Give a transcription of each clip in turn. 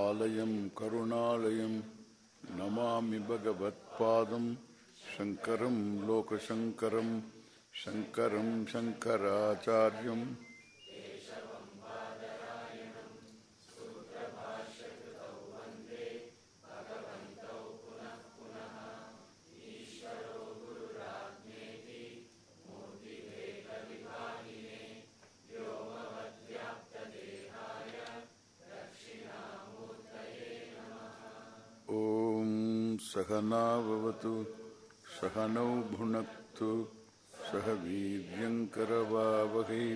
आलयं करुणालयं नमामि भगवत्पादं शङ्करं लोकशङ्करं शङ्करं शङ्कराचार्यम् सहना भवतु सहनौ भुनक्तु सह वीर्यङ्करवावहै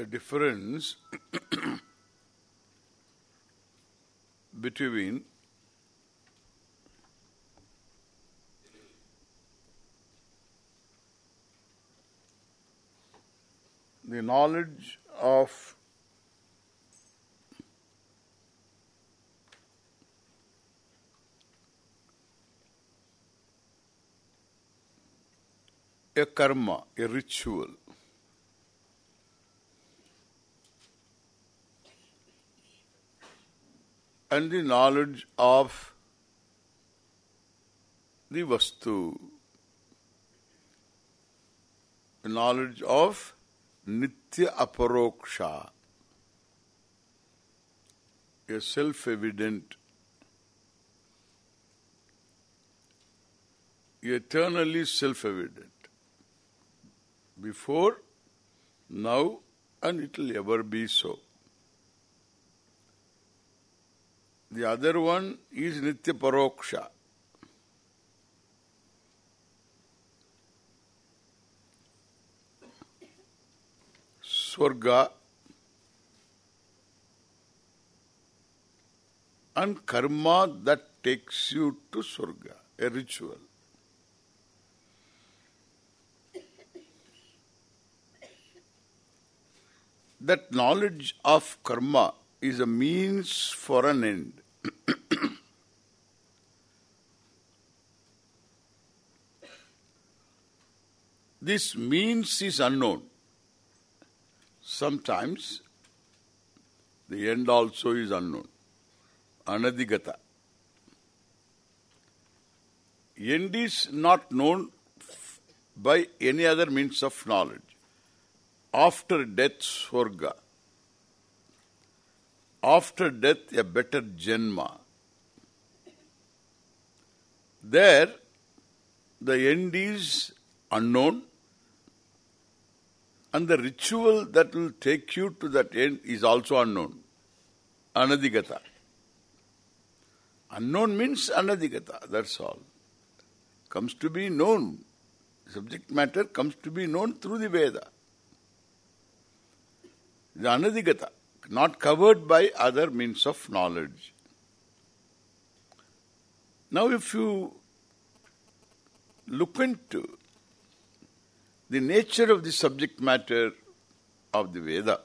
the difference between the knowledge of a karma, a ritual, and the knowledge of the vastu, knowledge of nitya aparoksha, a self-evident, eternally self-evident, before, now, and it will ever be so. The other one is Nitya Paroksha. Swarga and karma that takes you to Swarga, a ritual. That knowledge of karma is a means for an end. This means is unknown. Sometimes the end also is unknown. Anadigata. End is not known by any other means of knowledge. After death, Swarga after death a better janma. There the end is unknown and the ritual that will take you to that end is also unknown. Anadigata. Unknown means anadigata, that's all. Comes to be known. Subject matter comes to be known through the Veda. The anadigata not covered by other means of knowledge. Now if you look into the nature of the subject matter of the Veda,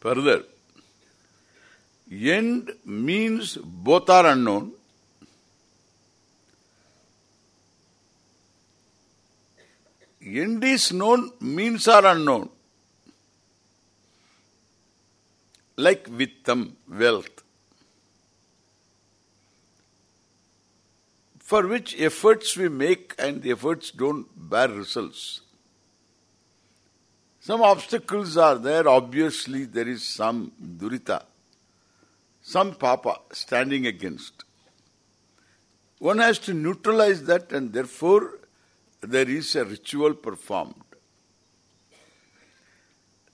further, end means both are unknown, end is known, means are unknown. like vittam, wealth, for which efforts we make and the efforts don't bear results. Some obstacles are there, obviously there is some durita, some papa standing against. One has to neutralize that and therefore there is a ritual performed.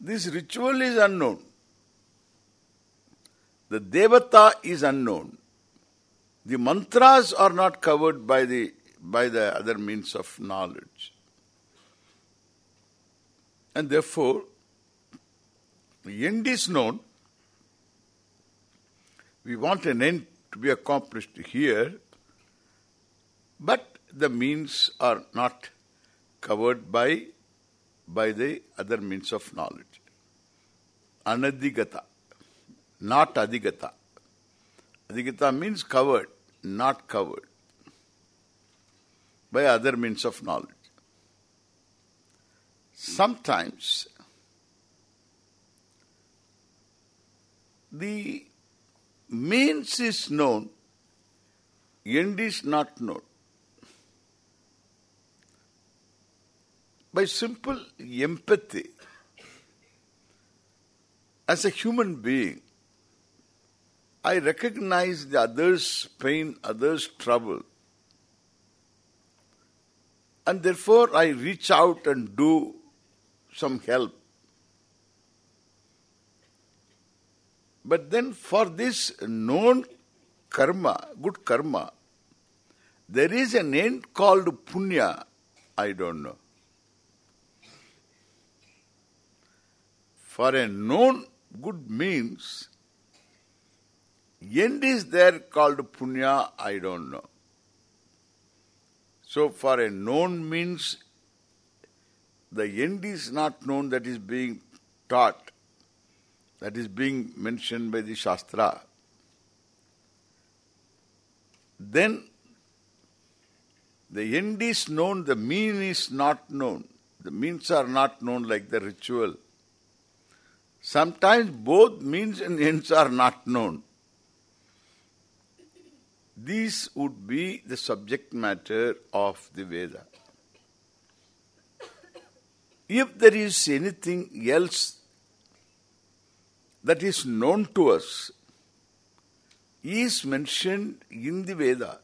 This ritual is unknown. The devata is unknown. The mantras are not covered by the by the other means of knowledge. And therefore, the end is known, we want an end to be accomplished here, but the means are not covered by by the other means of knowledge. Anadigata, not adigata. Adigata means covered, not covered by other means of knowledge. Sometimes the means is known, end is not known. By simple empathy, as a human being, I recognize the other's pain, other's trouble. And therefore I reach out and do some help. But then for this known karma, good karma, there is an end called punya, I don't know. For a known good means, end is there called punya, I don't know. So for a known means, the end is not known that is being taught, that is being mentioned by the Shastra. Then the end is known, the mean is not known. The means are not known like the ritual. Sometimes both means and ends are not known. These would be the subject matter of the Veda. If there is anything else that is known to us, is mentioned in the Veda.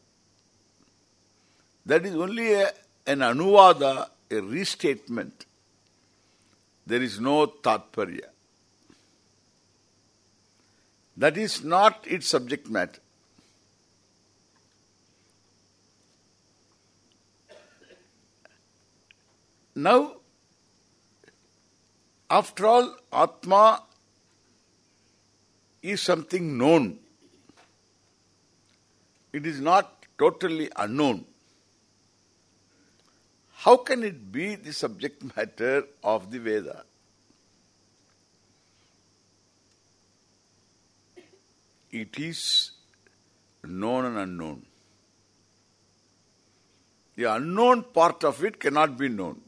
That is only a, an anuvada, a restatement. There is no tatparya. That is not its subject matter. Now, after all, Atma is something known. It is not totally unknown. How can it be the subject matter of the Veda? It is known and unknown. The unknown part of it cannot be known.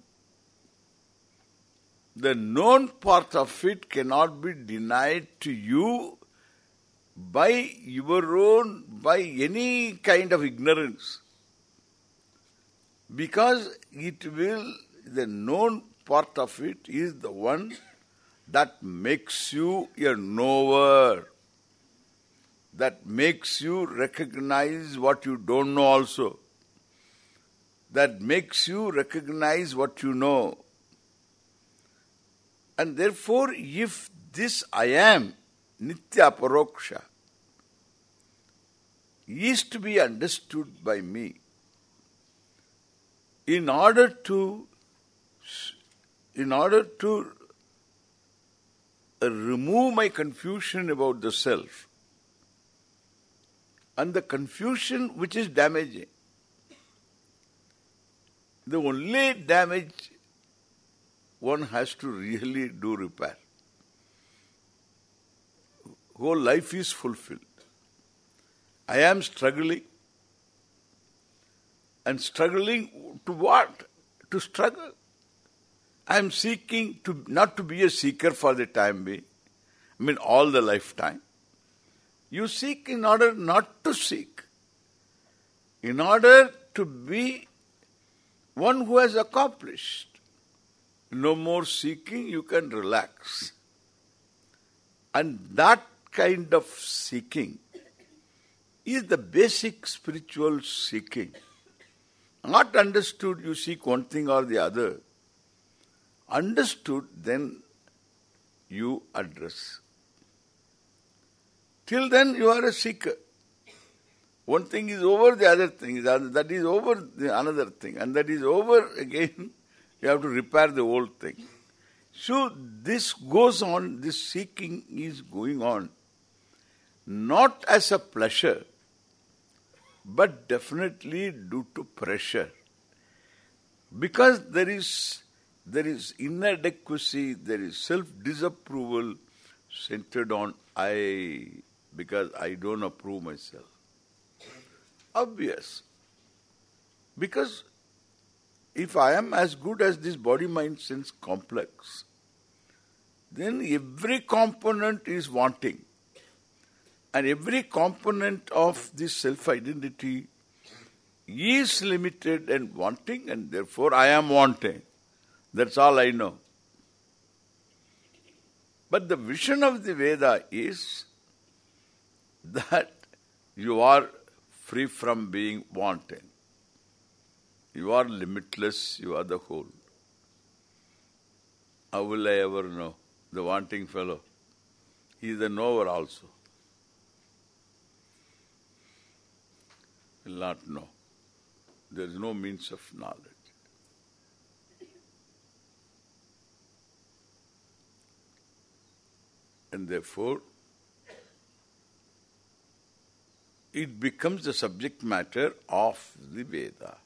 The known part of it cannot be denied to you by your own, by any kind of ignorance. Because it will, the known part of it is the one that makes you a knower. That makes you recognize what you don't know also. That makes you recognize what you know. And therefore, if this I am, Nitya Paroksha, is to be understood by me, in order to in order to remove my confusion about the self and the confusion which is damaging the only damage one has to really do repair whole life is fulfilled I am struggling and struggling to what? To struggle. I am seeking to not to be a seeker for the time being. I mean all the lifetime. You seek in order not to seek. In order to be one who has accomplished. No more seeking, you can relax. And that kind of seeking is the basic spiritual seeking. Not understood, you seek one thing or the other. Understood, then you address. Till then you are a seeker. One thing is over, the other thing is that is over the another thing, and that is over again. You have to repair the whole thing. So this goes on. This seeking is going on, not as a pleasure, but definitely due to pressure. Because there is there is inadequacy, there is self-disapproval centered on I, because I don't approve myself. Obvious. Because if I am as good as this body-mind-sense complex, then every component is wanting. And every component of this self-identity is limited and wanting and therefore I am wanting. That's all I know. But the vision of the Veda is that you are free from being wanting. You are limitless, you are the whole. How will I ever know? The wanting fellow. He is a knower also. Will not know. There is no means of knowledge. And therefore, it becomes the subject matter of the Veda.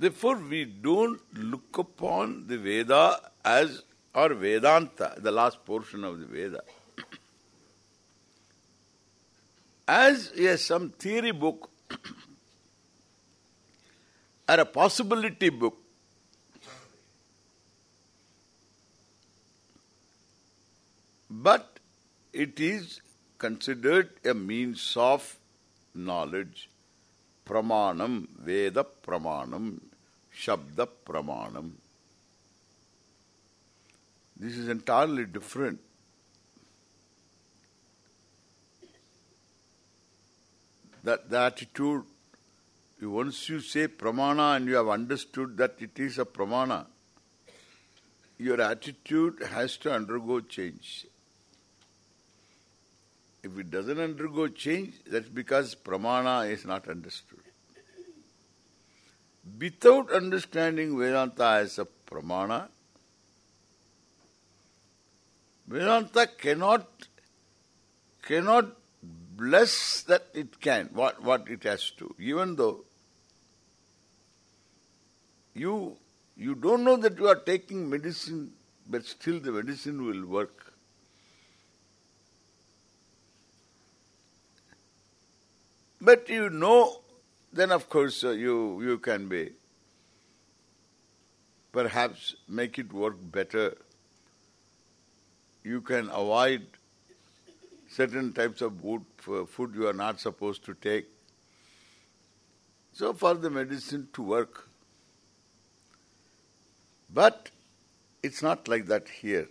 Therefore, we don't look upon the Veda as, or Vedanta, the last portion of the Veda, as a some theory book or a possibility book. But it is considered a means of knowledge. Pramanam, Veda Pramanam, Shabda Pramanam. This is entirely different. That the attitude, once you say pramana and you have understood that it is a pramana, your attitude has to undergo change. If it doesn't undergo change, that's because pramana is not understood. Without understanding Vedanta as a pramana, Vedanta cannot cannot bless that it can, what, what it has to, even though you you don't know that you are taking medicine, but still the medicine will work. But you know, then of course uh, you you can be perhaps make it work better. You can avoid certain types of food, food you are not supposed to take. So for the medicine to work. But it's not like that here.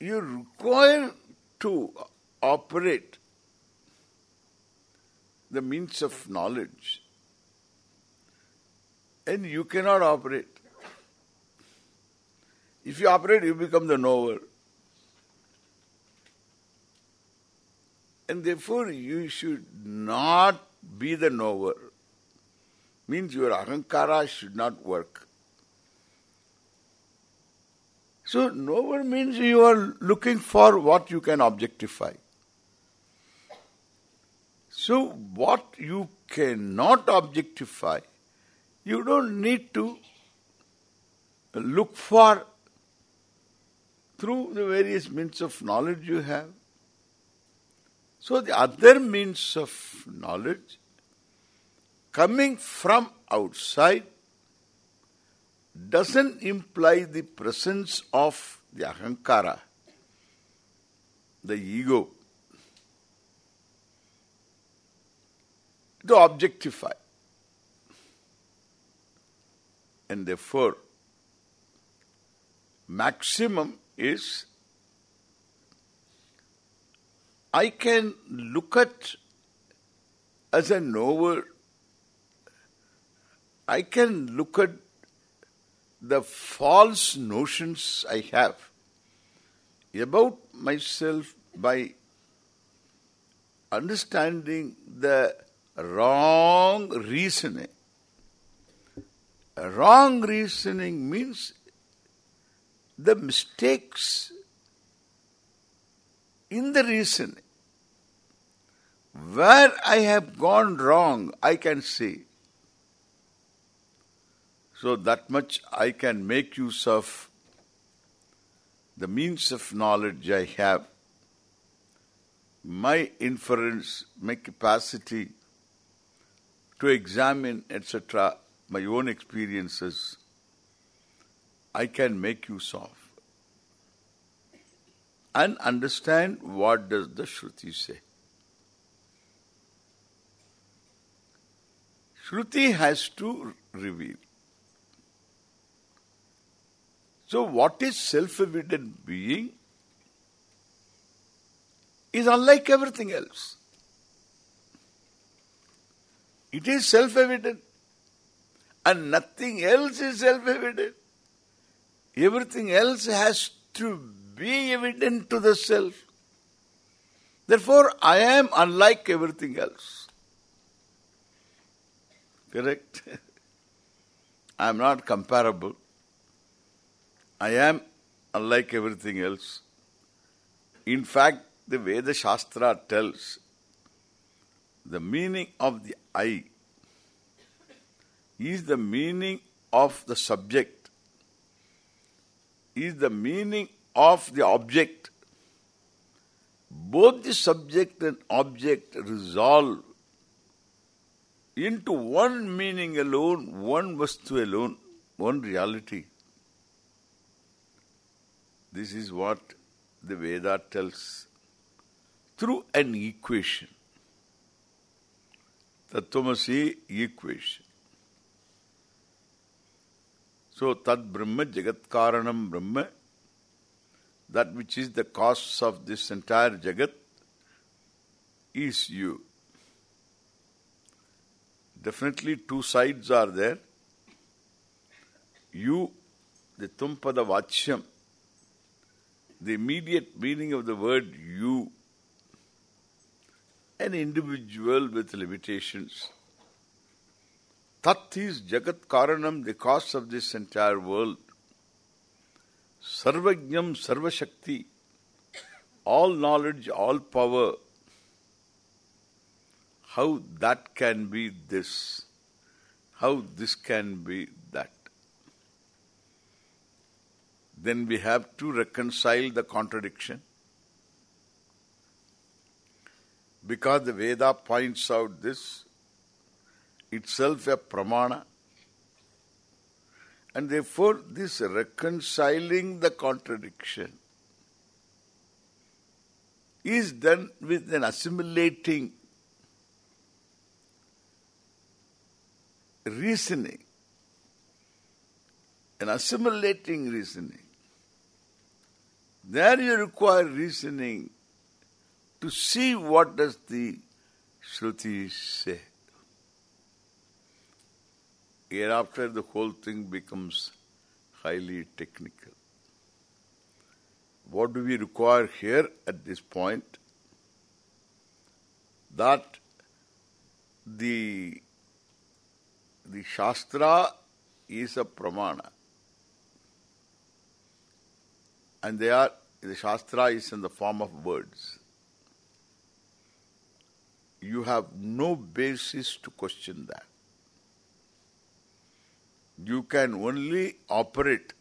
You require to operate the means of knowledge and you cannot operate. If you operate, you become the knower. And therefore, you should not be the knower. Means your ahankara should not work. So, knower means you are looking for what you can objectify. So what you cannot objectify, you don't need to look for through the various means of knowledge you have. So the other means of knowledge coming from outside doesn't imply the presence of the ahankara, the ego. To objectify. And therefore, maximum is I can look at as a knower, I can look at the false notions I have about myself by understanding the wrong reasoning. Wrong reasoning means the mistakes in the reasoning. Where I have gone wrong, I can see. So that much I can make use of the means of knowledge I have, my inference, my capacity to examine, etc., my own experiences, I can make use of and understand what does the Shruti say. Shruti has to reveal. So what is self-evident being is unlike everything else. It is self-evident and nothing else is self-evident. Everything else has to be evident to the self. Therefore, I am unlike everything else. Correct? I am not comparable. I am unlike everything else. In fact, the Veda Shastra tells the meaning of the I is the meaning of the subject, is the meaning of the object. Both the subject and object resolve into one meaning alone, one vastu alone, one reality. This is what the Veda tells through an equation. Tattvamasi equation. So, Tad Brahma Jagat Karanam Brahma, that which is the cause of this entire Jagat, is you. Definitely two sides are there. You, the Tumpada Vachyam, the immediate meaning of the word you, an individual with limitations. Tat is Jagat Karanam, the cause of this entire world. Sarvajnam Sarvashakti, all knowledge, all power. How that can be this? How this can be that? Then we have to reconcile the contradiction. Because the Veda points out this, itself a pramana. And therefore this reconciling the contradiction is done with an assimilating reasoning, an assimilating reasoning. There you require reasoning to see what does the Shruti say. Hereafter the whole thing becomes highly technical. What do we require here at this point? That the the Shastra is a pramana. And they are the Shastra is in the form of words. You have no basis to question that. You can only operate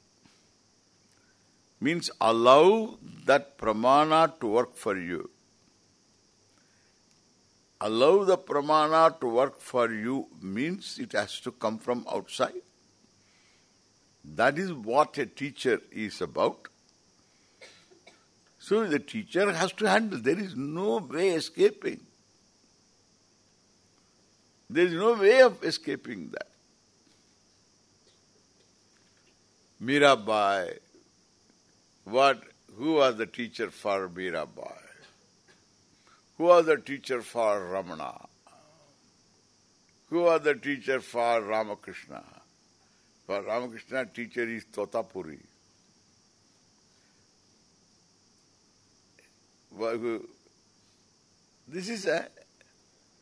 means allow that pramana to work for you. Allow the pramana to work for you means it has to come from outside. That is what a teacher is about. So the teacher has to handle. There is no way escaping. There is no way of escaping that. Mirabai, what, who was the teacher for Mirabai? Who was the teacher for Ramana? Who was the teacher for Ramakrishna? For Ramakrishna, teacher is Totapuri. This is a...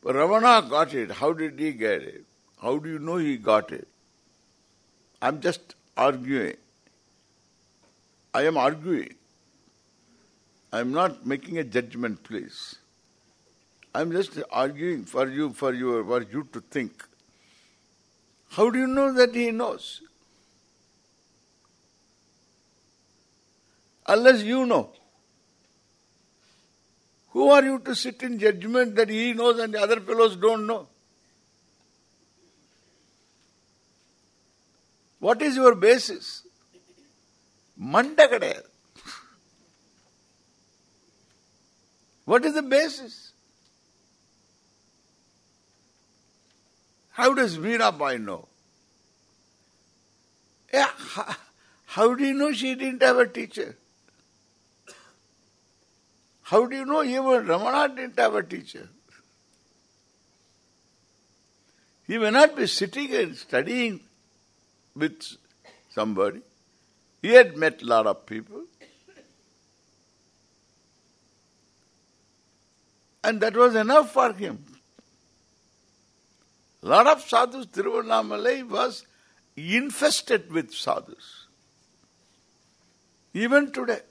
Ramana got it. How did he get it? How do you know he got it? I'm just arguing. I am arguing. I am not making a judgment, please. I am just arguing for you, for you, for you to think. How do you know that he knows? Unless you know. Who are you to sit in judgment that he knows and the other fellows don't know? What is your basis? Manda. What is the basis? How does Mirabai know? Yeah, how do you know she didn't have a teacher? How do you know even Ramana didn't have a teacher? He may not be sitting and studying with somebody. He had met a lot of people. And that was enough for him. A lot of sadhus, Tiruvannamalai was infested with sadhus. Even today.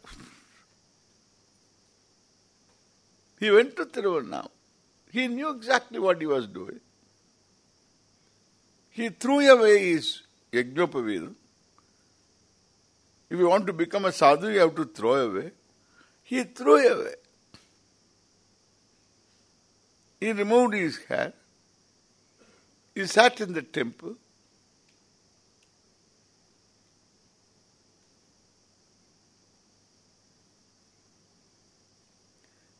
He went to Tiruvannamalai. He knew exactly what he was doing. He threw away his Yajnopavitam. If you want to become a sadhu, you have to throw away. He threw away. He removed his hair. He sat in the temple.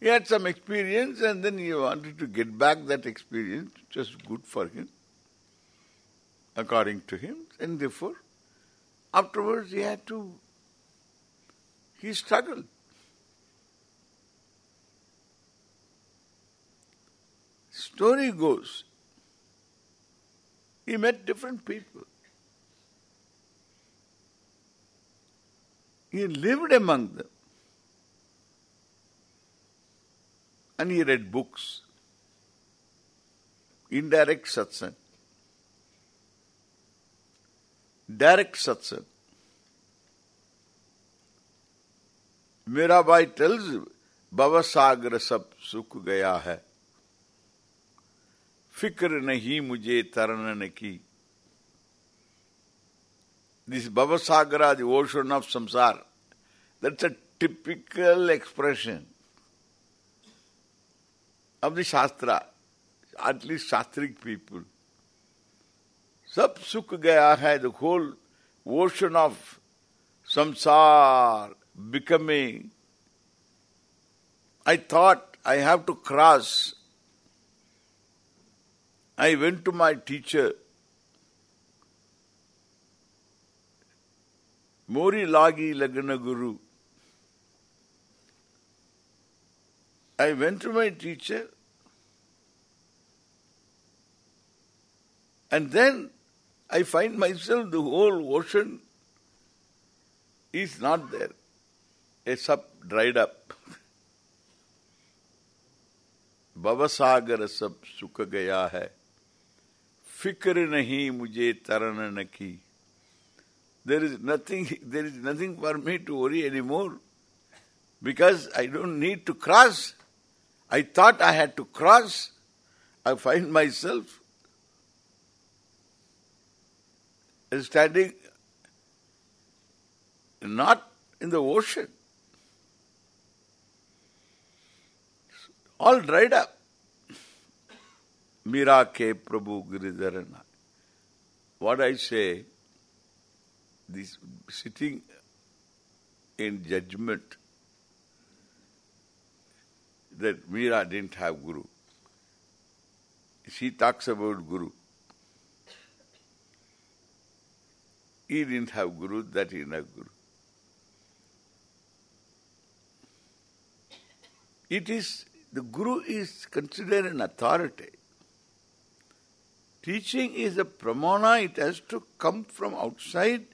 He had some experience and then he wanted to get back that experience, was good for him, according to him. And therefore, afterwards he had to, he struggled. Story goes, he met different people. He lived among them. And he read books. Indirect satsang. Direct satsang. Mirabai tells भवसागर सब सुख गया है फ़िक्र नहीं मुझे तरण की this Bhavasagara, the ocean of samsara, that's a typical expression of the Shastra, at least Shastric people. Sab sukh gaya hai, the whole ocean of samsara becoming. I thought I have to cross. I went to my teacher, Mori Lagi Lagana Guru. I went to my teacher and then I find myself the whole ocean is not there. It's up, dried up. भवसागर सब सुख गया है फिक्र नहीं मुझे तरण की there is nothing there is nothing for me to worry anymore because I don't need to cross. I thought I had to cross. I find myself standing not in the ocean. All dried up. Mira ke Prabhu Giridharana. What I say, this sitting in judgment that Mira didn't have Guru. She talks about Guru. He didn't have Guru, that he didn't have Guru. It is, the Guru is considered an authority. Teaching is a pramana, it has to come from outside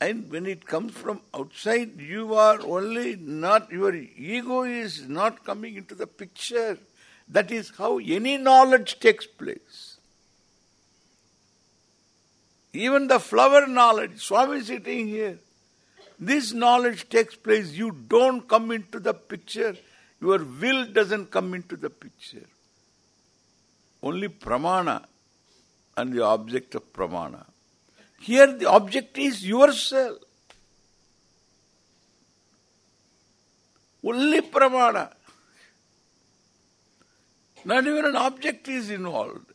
and when it comes from outside, you are only not, your ego is not coming into the picture. That is how any knowledge takes place. Even the flower knowledge, Swami sitting here, This knowledge takes place. You don't come into the picture. Your will doesn't come into the picture. Only pramana and the object of pramana. Here the object is yourself. Only pramana. Not even an object is involved.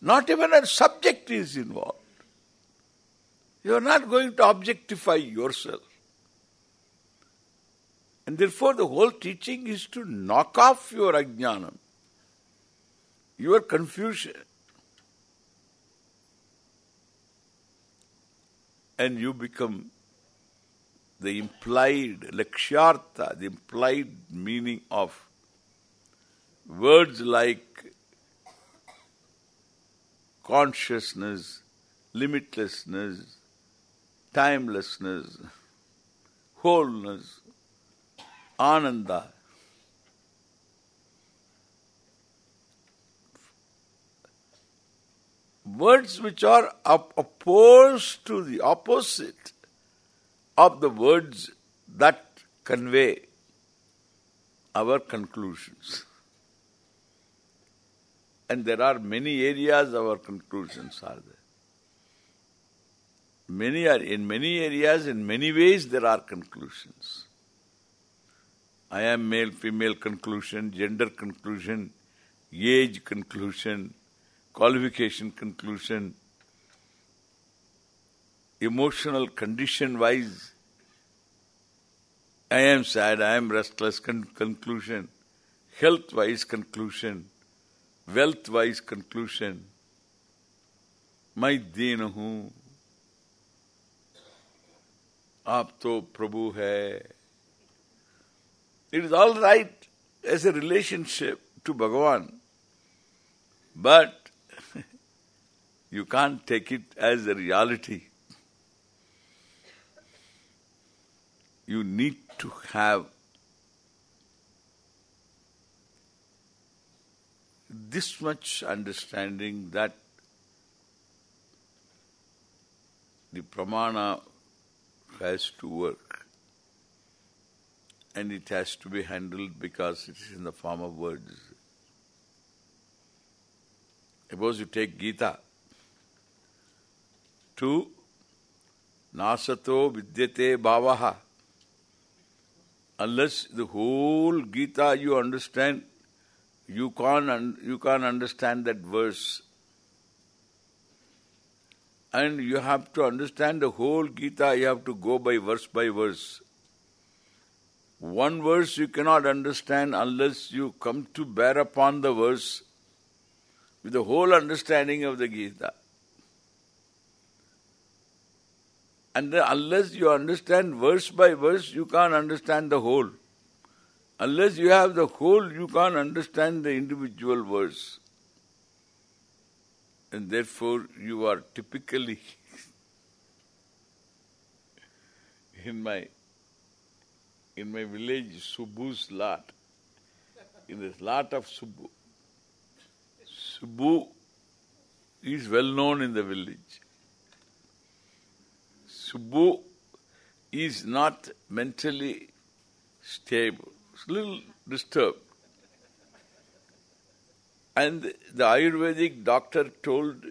Not even a subject is involved. You are not going to objectify yourself. And therefore the whole teaching is to knock off your ajnanam, your confusion. And you become the implied lakshyartha, the implied meaning of words like consciousness, limitlessness, timelessness, wholeness, ananda. Words which are opposed to the opposite of the words that convey our conclusions. And there are many areas our conclusions are there. Many are in many areas, in many ways there are conclusions. I am male, female conclusion, gender conclusion, age conclusion, qualification conclusion, emotional condition wise, I am sad, I am restless con conclusion, health wise conclusion, wealth wise conclusion, my deen आप तो प्रभु है It is all right as a relationship to Bhagavan, but you can't take it as a reality. You need to have this much understanding that the pramana has to work. And it has to be handled because it is in the form of words. Suppose you take Gita. To Nasato Vidyate Bhavaha. Unless the whole Gita you understand, you can't, un you can't understand that verse and you have to understand the whole Gita, you have to go by verse by verse. One verse you cannot understand unless you come to bear upon the verse with the whole understanding of the Gita. And unless you understand verse by verse, you can't understand the whole. Unless you have the whole, you can't understand the individual verse and therefore you are typically in my in my village Subbu's lot, in this lot of Subbu. Subbu is well known in the village. Subbu is not mentally stable, It's a little disturbed. And the Ayurvedic doctor told,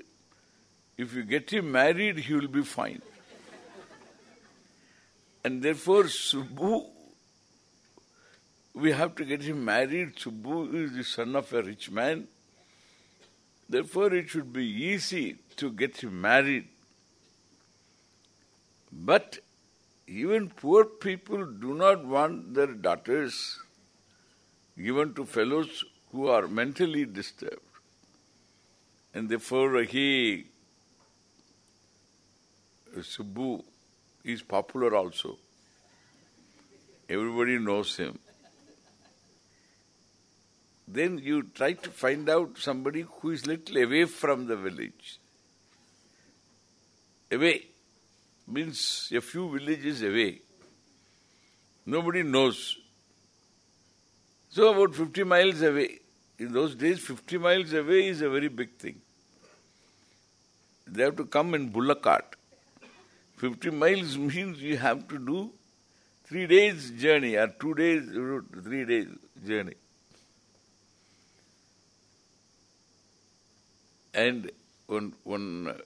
if you get him married, he will be fine. And therefore, Subbu, we have to get him married. Subbu is the son of a rich man. Therefore, it should be easy to get him married. But even poor people do not want their daughters given to fellows who are mentally disturbed. And therefore he, Subbu, is popular also. Everybody knows him. Then you try to find out somebody who is little away from the village. Away means a few villages away. Nobody knows. So about 50 miles away. In those days, 50 miles away is a very big thing. They have to come in bullock cart. 50 miles means you have to do three days journey or two days, three days journey. And one, one,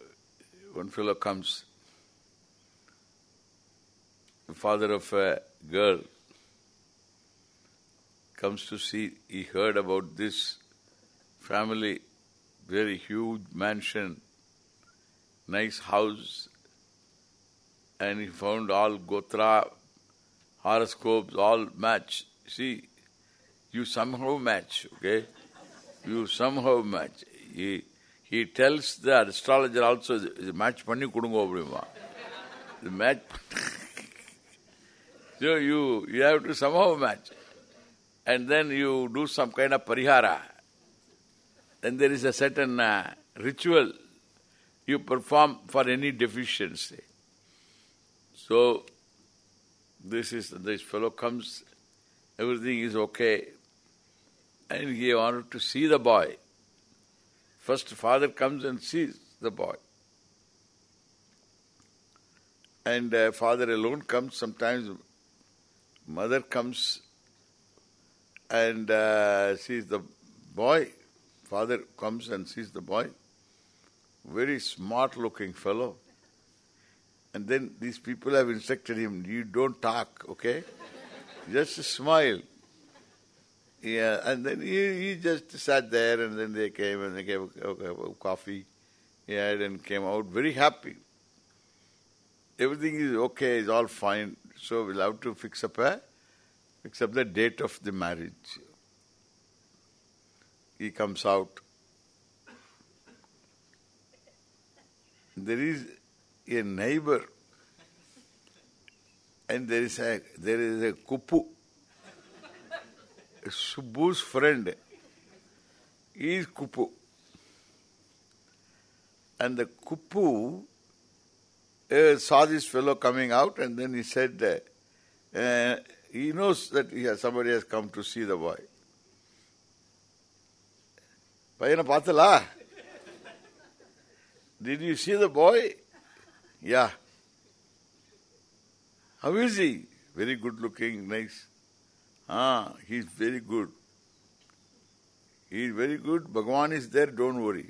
one fellow comes, the father of a girl, comes to see, he heard about this family, very huge mansion, nice house, and he found all Gotra horoscopes, all match. See, you somehow match, okay? You somehow match. He, he tells the astrologer also, match panni kudungo abrimma. The match... so you, you have to somehow match. And then you do some kind of parihara. Then there is a certain uh, ritual you perform for any deficiency. So, this is, this fellow comes, everything is okay. And he wanted to see the boy. First father comes and sees the boy. And uh, father alone comes, sometimes mother comes and uh, sees the boy. Father comes and sees the boy. Very smart looking fellow. And then these people have instructed him, you don't talk, okay? Just smile. Yeah, and then he, he just sat there and then they came and they gave coffee. Yeah, and came out very happy. Everything is okay, is all fine. So we'll have to fix up a up the date of the marriage. He comes out. There is a neighbor and there is a there is a Kuppu Subbu's friend is Kuppu. And the Kuppu uh, saw this fellow coming out and then he said, uh, he knows that he has, somebody has come to see the boy. பையனை பார்த்தலா Did you see the boy? Yeah. How is he? Very good looking, nice. Ah, he is very good. He is very good. Bhagavan is there, don't worry.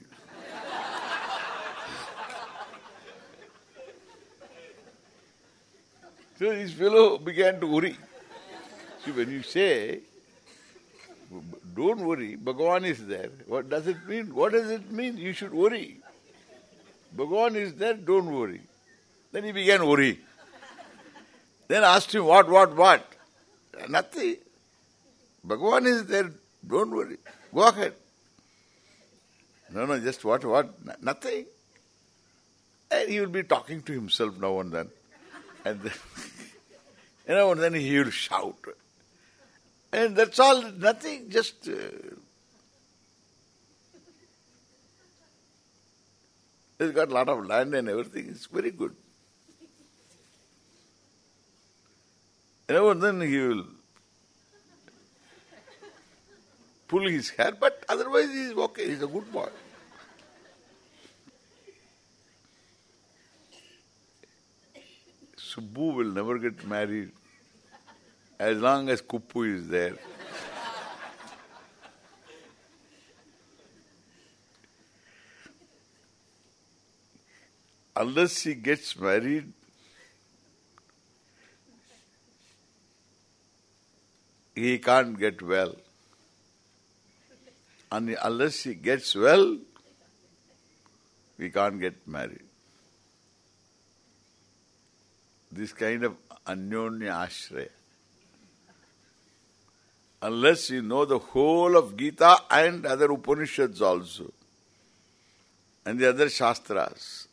so this fellow began to worry. See, when you say, don't worry, Bhagavan is there, what does it mean? What does it mean? You should worry. Bhagavan is there, don't worry. Then he began worry. Then asked him, what, what, what? Nothing. Bhagavan is there, don't worry. Go ahead. No, no, just what, what? Nothing. And he will be talking to himself now and then. And then, you know, and then he will shout. And that's all, nothing, just... Uh, he's got a lot of land and everything, it's very good. And then he will pull his hair, but otherwise he's okay, he's a good boy. Subbu will never get married as long as Kuppu is there. Unless he gets married, he can't get well. And unless he gets well, we can't get married. This kind of anyonya ashraya. Unless you know the whole of Gita and other Upanishads also, and the other Shastras,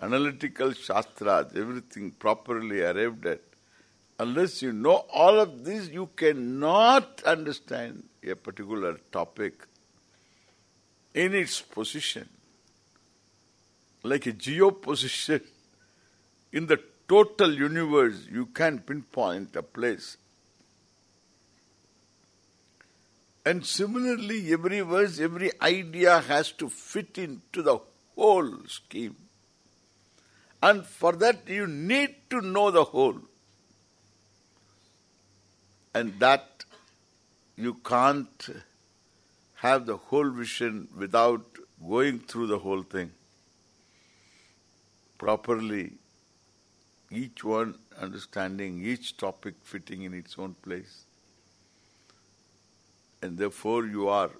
analytical Shastras, everything properly arrived at, unless you know all of this, you cannot understand a particular topic in its position. Like a geoposition in the total universe, you can pinpoint a place. And similarly, every verse, every idea has to fit into the whole scheme. And for that you need to know the whole. And that you can't have the whole vision without going through the whole thing properly, each one understanding, each topic fitting in its own place. And therefore you are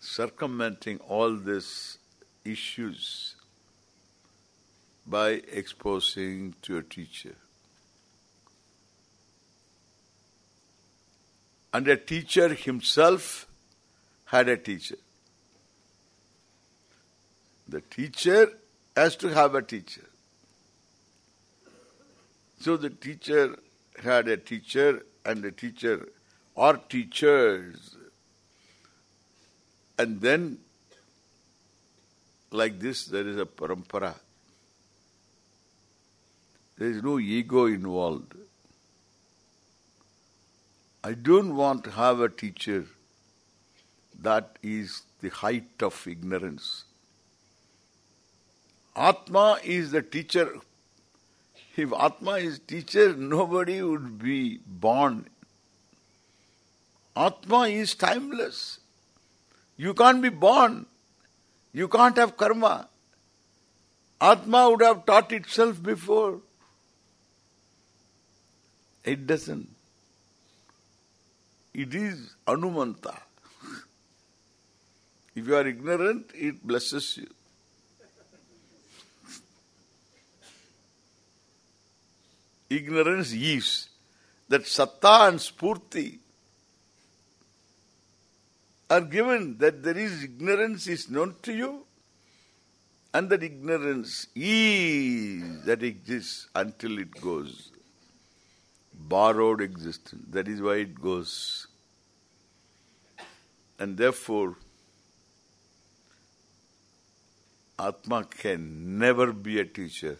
circumventing all these issues by exposing to a teacher. And a teacher himself had a teacher. The teacher has to have a teacher. So the teacher had a teacher and a teacher or teachers. And then like this there is a parampara. There is no ego involved. I don't want to have a teacher that is the height of ignorance. Atma is the teacher. If Atma is teacher, nobody would be born. Atma is timeless. You can't be born. You can't have karma. Atma would have taught itself before. It doesn't. It is Anumanta. If you are ignorant, it blesses you. Ignorance is that satta and spurti are given that there is ignorance is known to you and that ignorance is that exists until it goes. Borrowed existence. That is why it goes. And therefore, Atma can never be a teacher.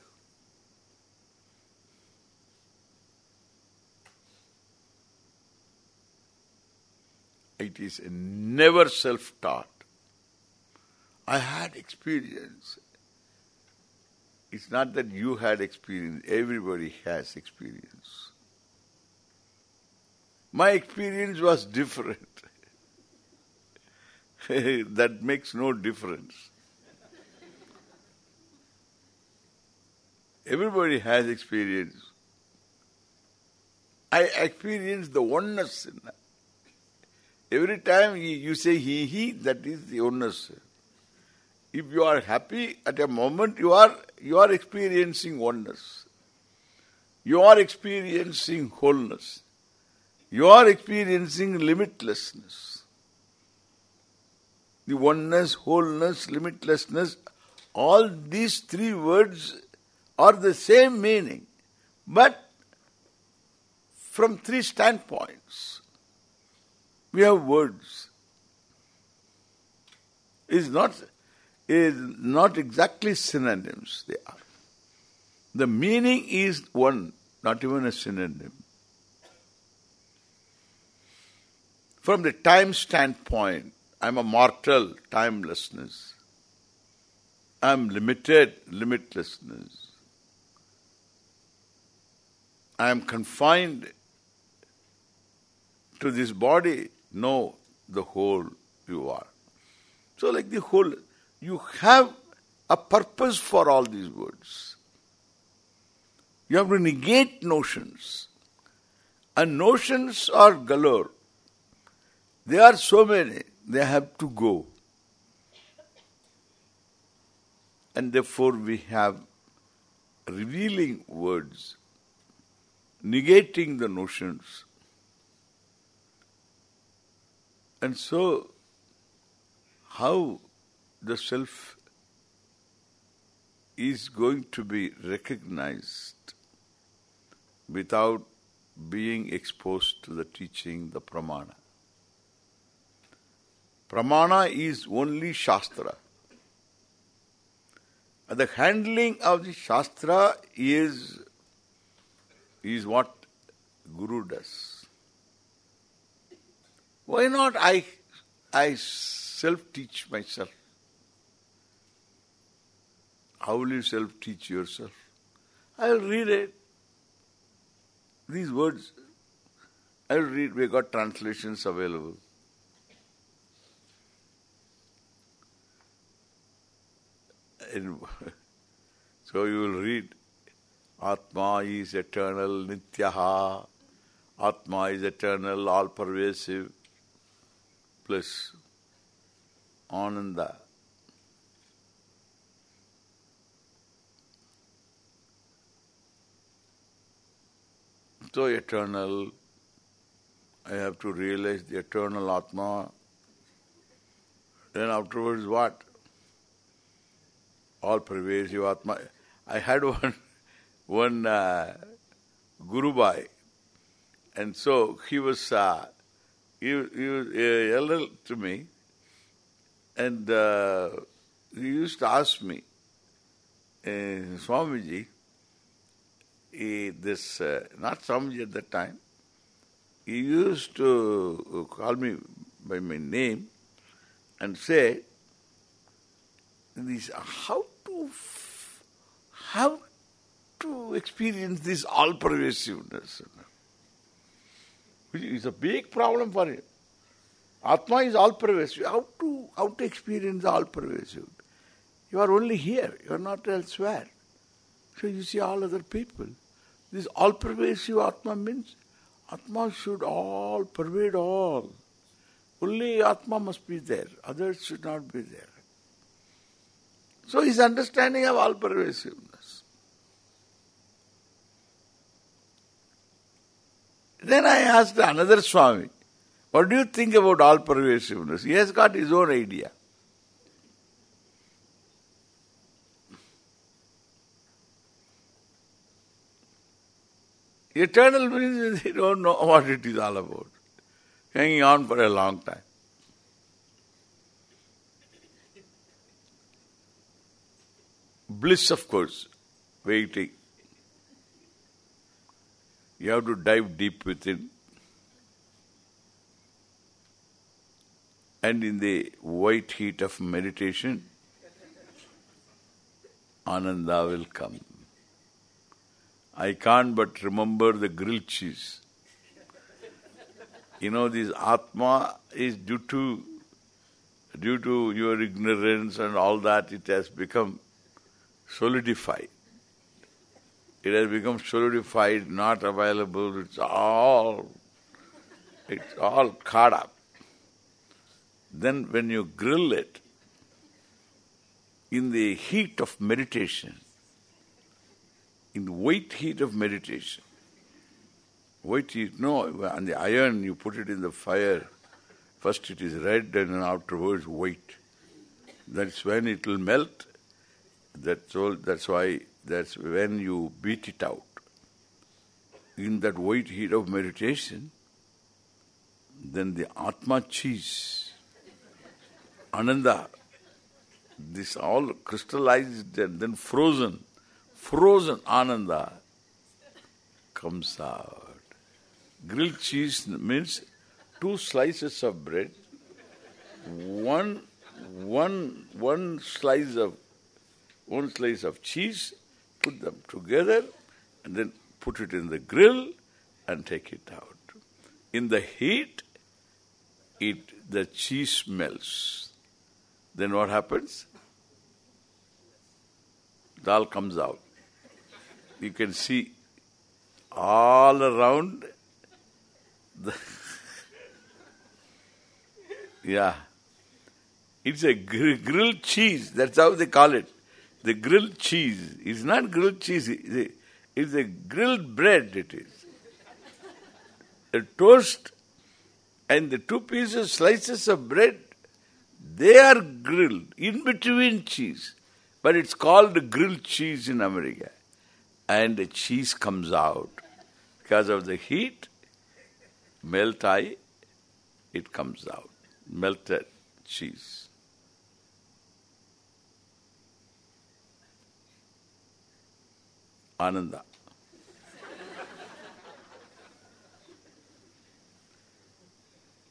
It is never self-taught. I had experience. It's not that you had experience. Everybody has experience. My experience was different. that makes no difference. Everybody has experience. I experienced the oneness in that. Every time you say he, he, that is the oneness. If you are happy at a moment, you are you are experiencing oneness. You are experiencing wholeness. You are experiencing limitlessness. The oneness, wholeness, limitlessness, all these three words are the same meaning, but from three standpoints. We have words. Is not is not exactly synonyms they are. The meaning is one, not even a synonym. From the time standpoint, I'm a mortal, timelessness. I'm limited, limitlessness. I am confined to this body, no, the whole you are. So like the whole, you have a purpose for all these words. You have to negate notions. And notions are galore. They are so many, they have to go. And therefore we have revealing words, negating the notions. And so, how the self is going to be recognized without being exposed to the teaching, the pramana. Pramana is only Shastra. And the handling of the Shastra is, is what Guru does. Why not I, I self-teach myself? How will you self-teach yourself? I will read it. These words, I will read. We got translations available. So you will read, Atma is eternal, Nityaha. Atma is eternal, all-pervasive, plus Ananda. So eternal, I have to realize the eternal Atma. Then afterwards what? All pervasive Atma. I had one one uh, Guru Bhai, and so he was uh, was uh, elder to me, and uh, he used to ask me, uh, Swamiji, this, uh, not Swamiji at that time, he used to call me by my name and say, this, how to, how to experience this all-pervasiveness. Which is a big problem for him. Atma is all-pervasive. How to, how to experience all-pervasive? You are only here. You are not elsewhere. So you see all other people. This all-pervasive Atma means Atma should all pervade all. Only Atma must be there. Others should not be there. So his understanding of all-pervasiveness. Then I asked another Swami, what do you think about all-pervasiveness? He has got his own idea. Eternal means they don't know what it is all about. Hanging on for a long time. Bliss, of course, waiting. You have to dive deep within. And in the white heat of meditation, Ananda will come. I can't but remember the grilled cheese. You know, this Atma is due to due to your ignorance and all that, it has become solidified. It has become solidified, not available, it's all it's all caught up. Then when you grill it, in the heat of meditation, in the white heat of meditation. White heat, no, on the iron you put it in the fire, first it is red and then afterwards white. That's when it will melt. That's all, that's why, that's when you beat it out. In that white heat of meditation, then the Atma cheese, Ananda, this all crystallized and then frozen, frozen ananda comes out. Grilled cheese means two slices of bread, one one one slice of one slice of cheese, put them together and then put it in the grill and take it out. In the heat, it the cheese melts. Then what happens? Dal comes out you can see all around the yeah it's a gr grilled cheese that's how they call it the grilled cheese is not grilled cheese it's a, grilled bread it is a toast and the two pieces slices of bread they are grilled in between cheese but it's called grilled cheese in America and the cheese comes out. Because of the heat, melt eye, it comes out. Melted cheese. Ananda.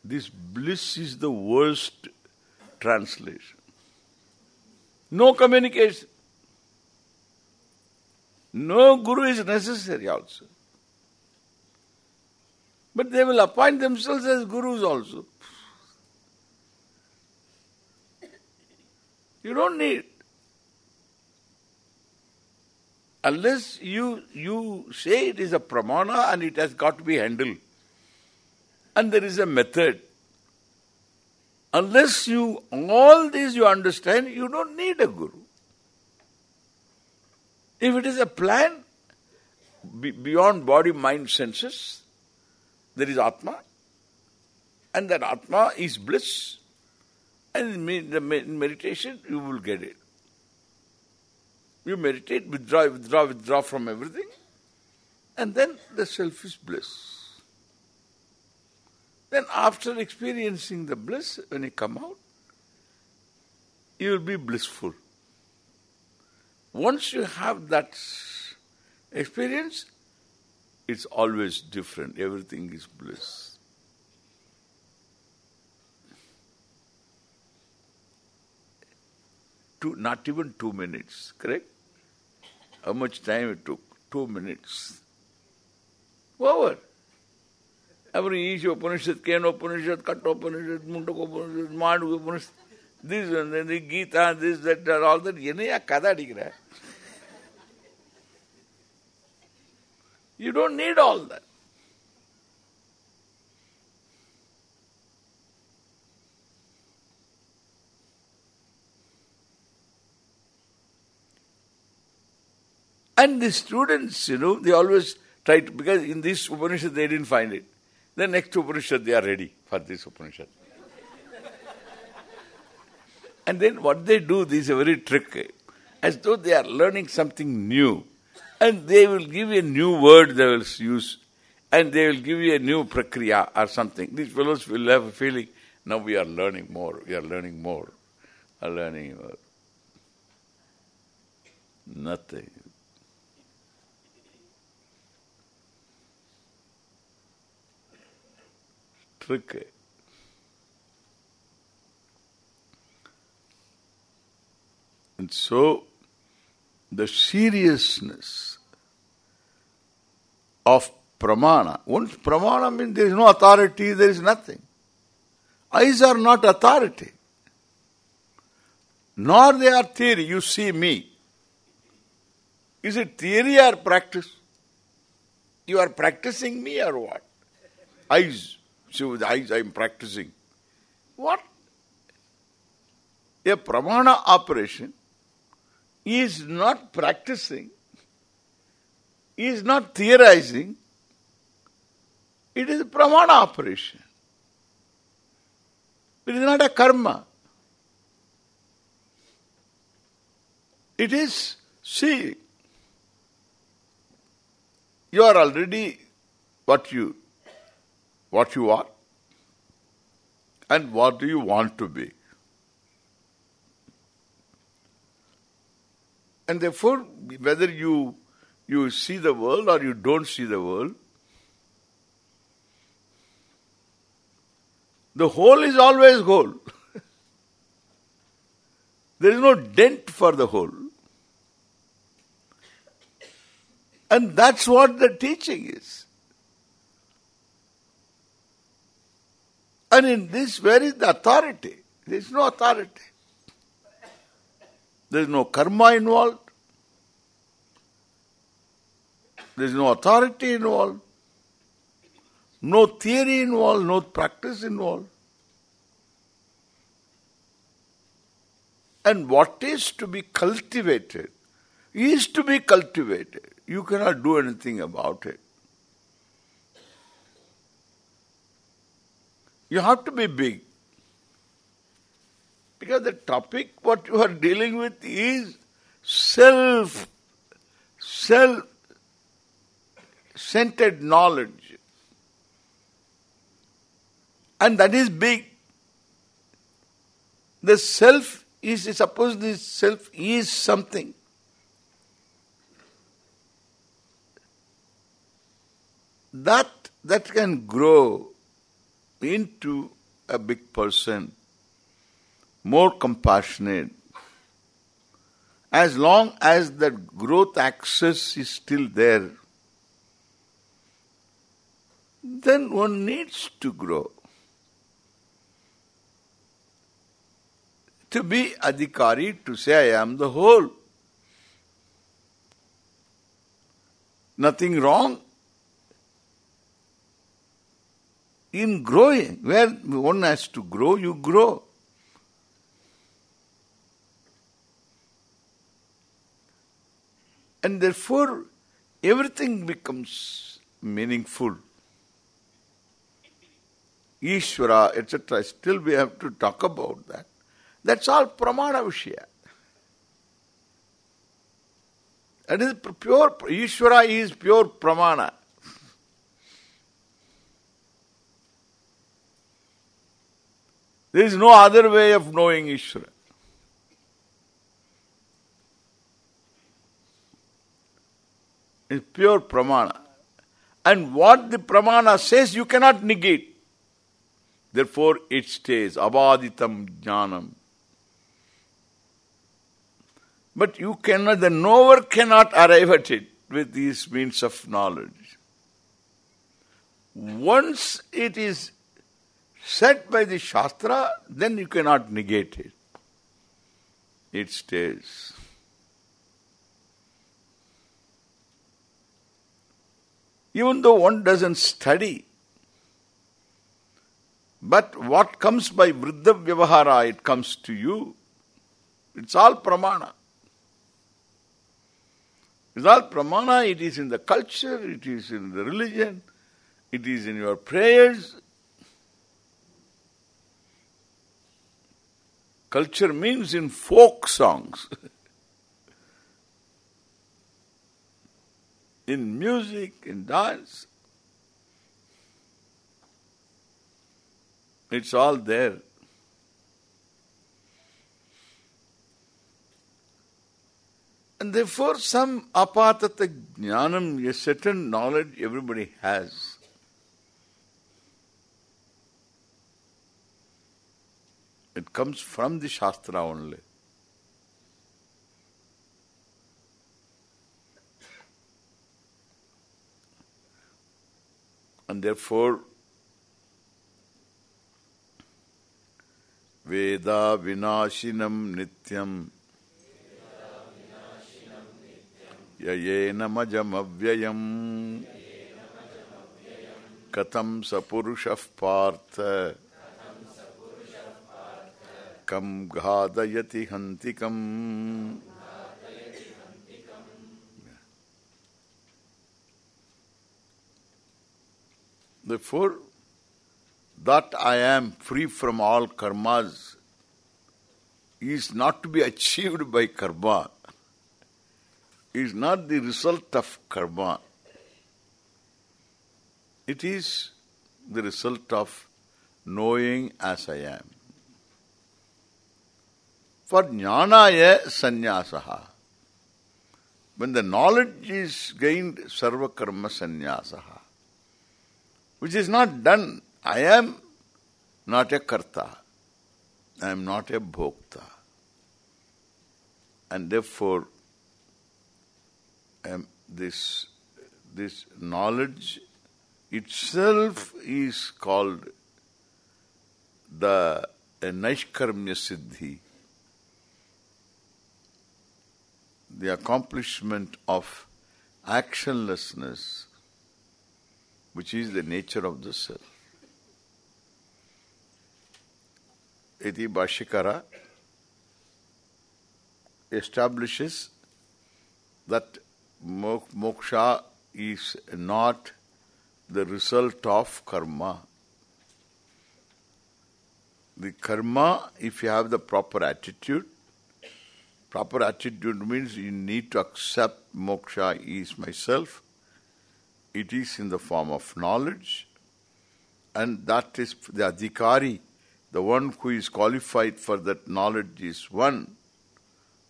This bliss is the worst translation. No communication. No guru is necessary also. But they will appoint themselves as gurus also. You don't need. Unless you you say it is a pramana and it has got to be handled. And there is a method. Unless you all this you understand, you don't need a guru. If it is a plan beyond body, mind, senses, there is Atma, and that Atma is bliss, and in meditation you will get it. You meditate, withdraw, withdraw, withdraw from everything, and then the self is bliss. Then after experiencing the bliss, when you come out, you will be blissful. Once you have that experience, it's always different. Everything is bliss. Two, not even two minutes, correct? How much time it took? Two minutes. Over. Every each Upanishad, Ken Upanishad, Kat Upanishad, Mundaka Upanishad, Madhu Upanishad, this and then the Gita, this, that, that all that. Yenaya kada adikra. You don't need all that. And the students, you know, they always try to, because in this Upanishad they didn't find it. The next Upanishad they are ready for this Upanishad. and then what they do, this is a very trick, as though they are learning something new. And they will give you a new word they will use. And they will give you a new prakriya or something. These fellows will have a feeling, now we are learning more, we are learning more, are learning more. Nothing. Trick. And so, the seriousness of pramana. Once pramana means there is no authority, there is nothing. Eyes are not authority. Nor they are theory. You see me. Is it theory or practice? You are practicing me or what? Eyes. So I am practicing. What? A pramana operation is not practicing, is not theorizing, it is a pramana operation. It is not a karma. It is, see, you are already what you what you are and what do you want to be. And therefore, whether you you see the world or you don't see the world, the whole is always whole. there is no dent for the whole. And that's what the teaching is. And in this, where is the authority? There is no authority. There is no karma involved. There is no authority involved. No theory involved, no practice involved. And what is to be cultivated is to be cultivated. You cannot do anything about it. You have to be big. Because the topic what you are dealing with is self, self-centered knowledge. And that is big. The self is, suppose this self is something. That, that can grow into a big person more compassionate, as long as that growth axis is still there, then one needs to grow. To be adhikari, to say I am the whole. Nothing wrong in growing. Where one has to grow, you grow. And therefore, everything becomes meaningful. Ishvara, etc. Still we have to talk about that. That's all pramana vishya. That is pure, Ishvara is pure pramana. There is no other way of knowing Ishvara. It's pure pramana. And what the pramana says, you cannot negate. Therefore, it stays. Abaditam jnanam. But you cannot, the knower cannot arrive at it with these means of knowledge. Once it is said by the Shastra, then you cannot negate it. It stays. Even though one doesn't study, but what comes by vriddha vyavahara, it comes to you. It's all pramana. It's all pramana, it is in the culture, it is in the religion, it is in your prayers. Culture means in folk songs. in music, in dance. It's all there. And therefore some apatata jnanam, a certain knowledge everybody has. It comes from the Shastra only. And therefore, Veda vinashinam nityam. Yayena majam avyayam katam sapurushah partha Therefore, that I am free from all karmas is not to be achieved by karma. Is not the result of karma. It is the result of knowing as I am. For jnanaya sannyasaha. When the knowledge is gained, sarva karma sannyasaha which is not done. I am not a karta. I am not a bhokta. And therefore, um, this this knowledge itself is called the Naishkarmya Siddhi, the accomplishment of actionlessness which is the nature of the self. Iti Bhashyakara establishes that moksha is not the result of karma. The karma, if you have the proper attitude, proper attitude means you need to accept moksha is myself, it is in the form of knowledge. And that is the adhikari, the one who is qualified for that knowledge is one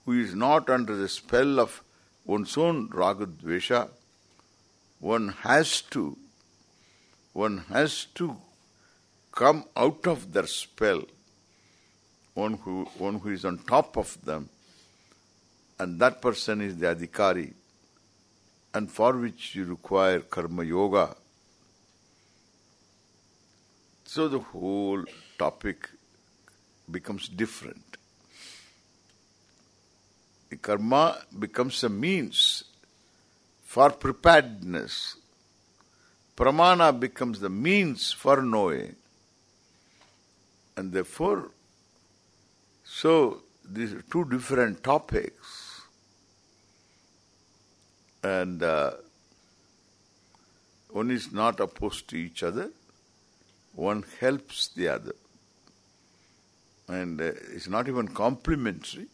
who is not under the spell of one's own ragadvesha. One has to, one has to come out of their spell, one who, one who is on top of them and that person is the adhikari, and for which you require karma yoga. So the whole topic becomes different. The karma becomes a means for preparedness. Pramana becomes the means for knowing. And therefore, so these are two different topics. And uh, one is not opposed to each other. One helps the other. And uh, it's not even complementary.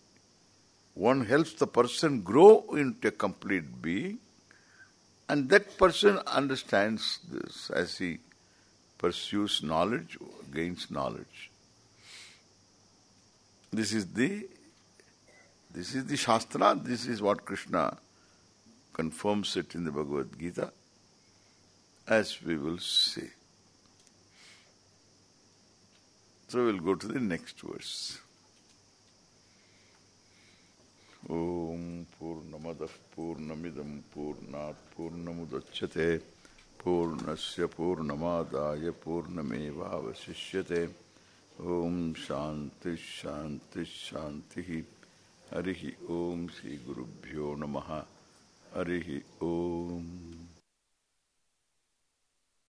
One helps the person grow into a complete being. And that person understands this as he pursues knowledge, gains knowledge. This is the this is the Shastra, this is what Krishna confirms it in the Bhagavad Gita, as we will see. So we'll go to the next verse. ॐ पूर्णमदः पूर्णमिदं पूर्णात् पूर्णमुदच्छते पूर्णस्य पूर्णमादाय पूर्णमेवावशिष्यते ॐ शान्तिः शान्तिः शान्तिः हरिः ॐ श्रीगुरुभ्यो नमः हरि ओम।